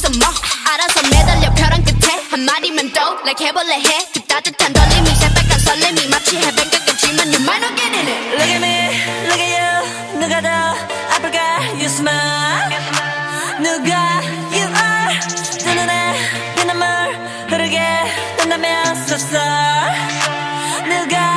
없어 뭐. 알아서 매달려 벼랑 끝에. 한마디면 또 like 해볼래 해 그 따뜻한 떨림이 새빨간 설렘이 마치 해변가 같지만 you might not get in it Look at me, look at you. 누가 더 아플까 you smile 누가 you are? 두 눈에 그 빛나물 흐르게 된다면 so sorry. 누가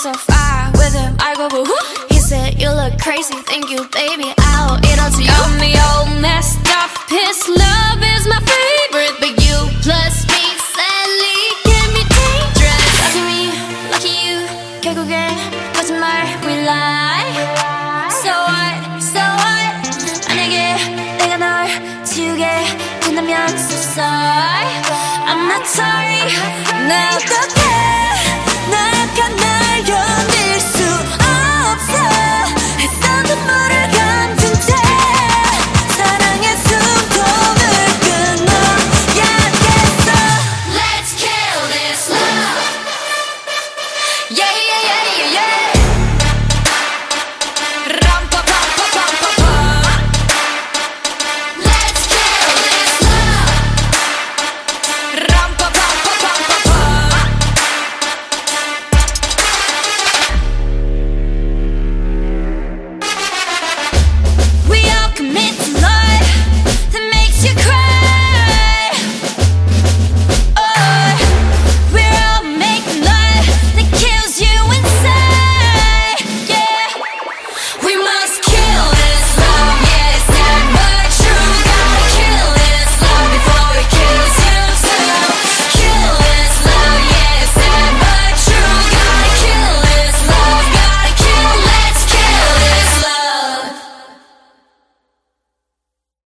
so far with him. I go boo hoo. He said you look crazy, thank you, baby. I'll eat all to you. Got me all messed up. His love is my favorite, but you plus me sadly can be dangerous. Lucky me, lucky you. 결국엔 거짓말 we lie. So what, so what? 만약에 내가 널 지우게 된다면 so sorry. I'm not sorry. 나 어떻게